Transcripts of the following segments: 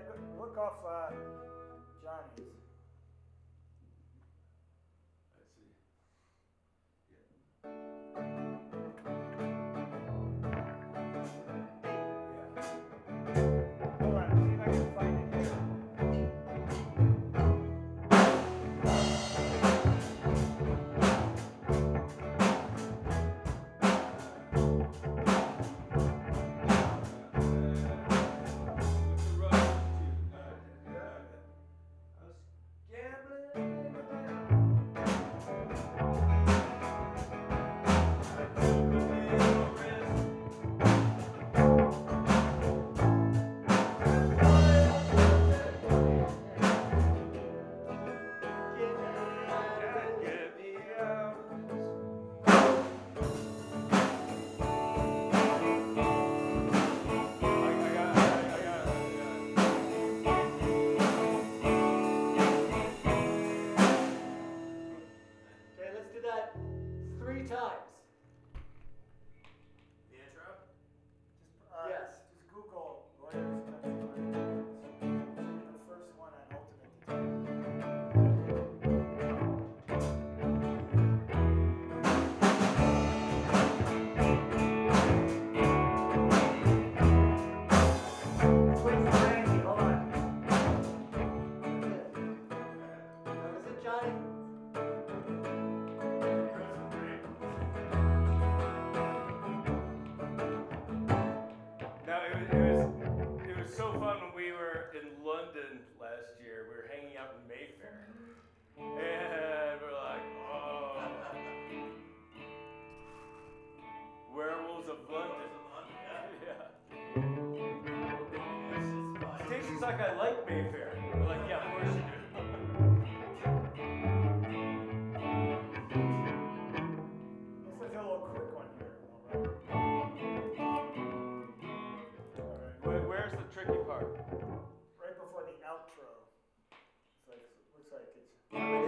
to work off uh, Johnny's. I see. Yeah. Mayfair.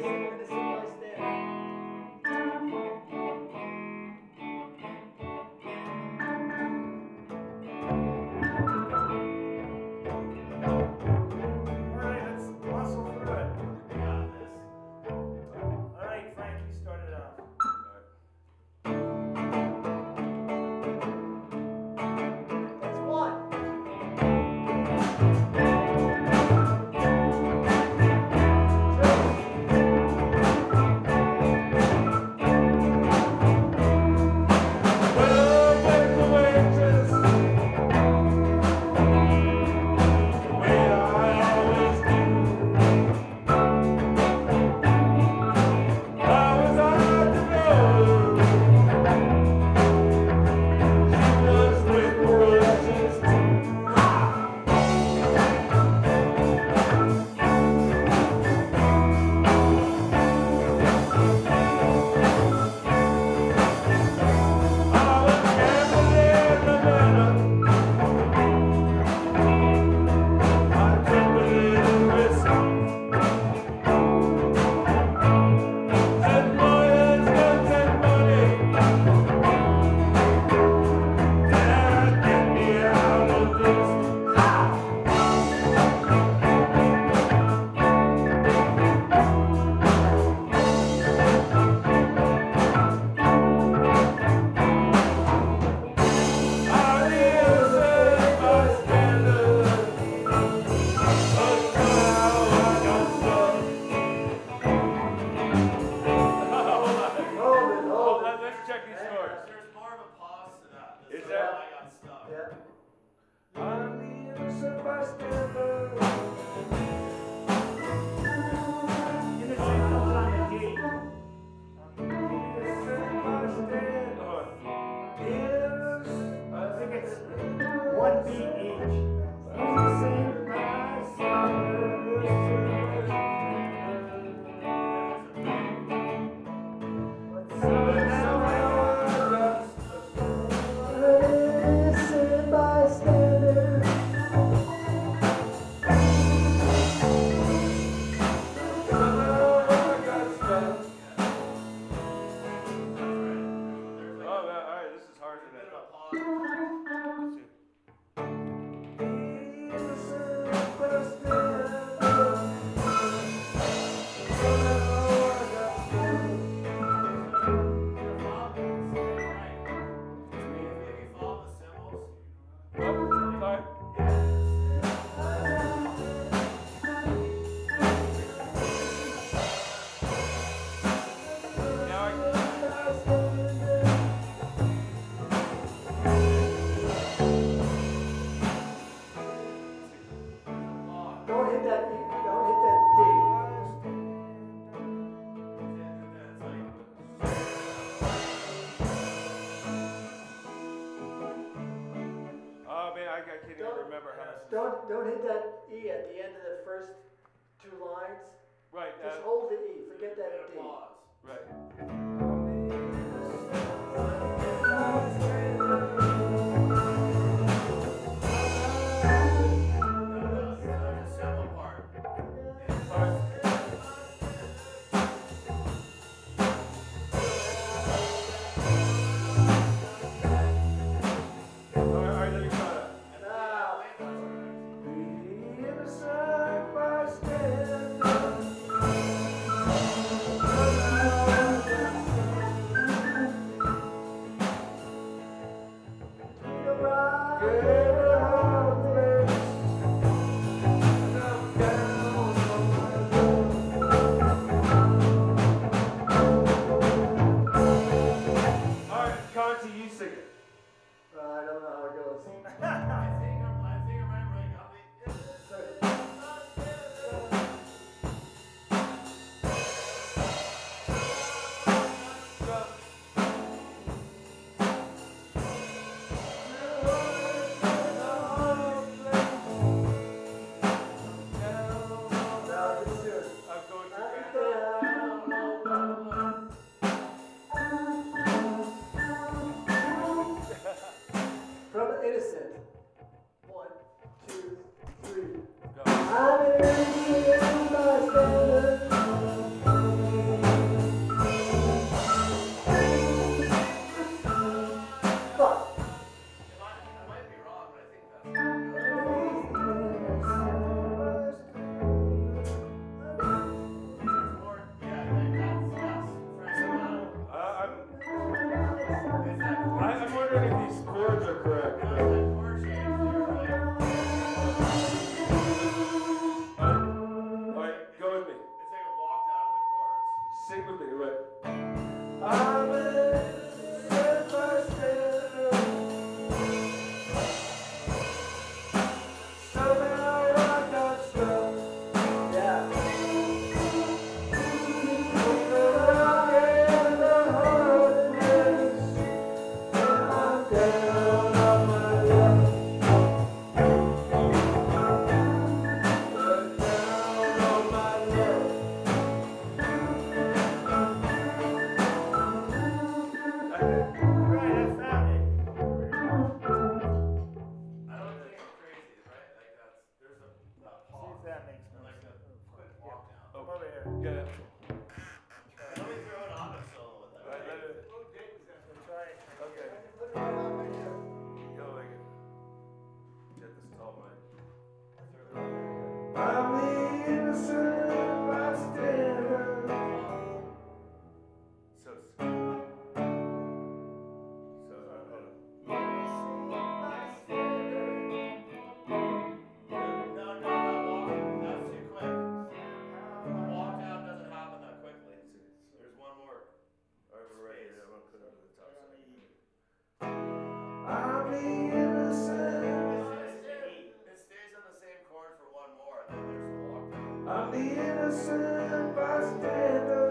this, over. I'm the innocent bystander.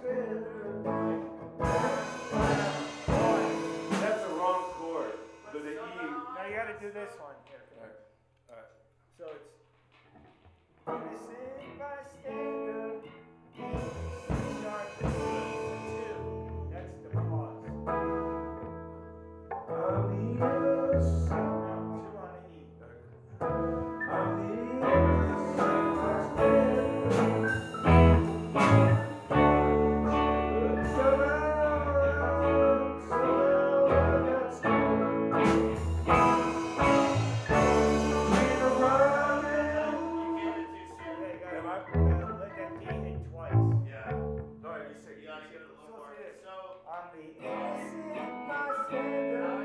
Spirit. to. So, I'm the innocent bystander.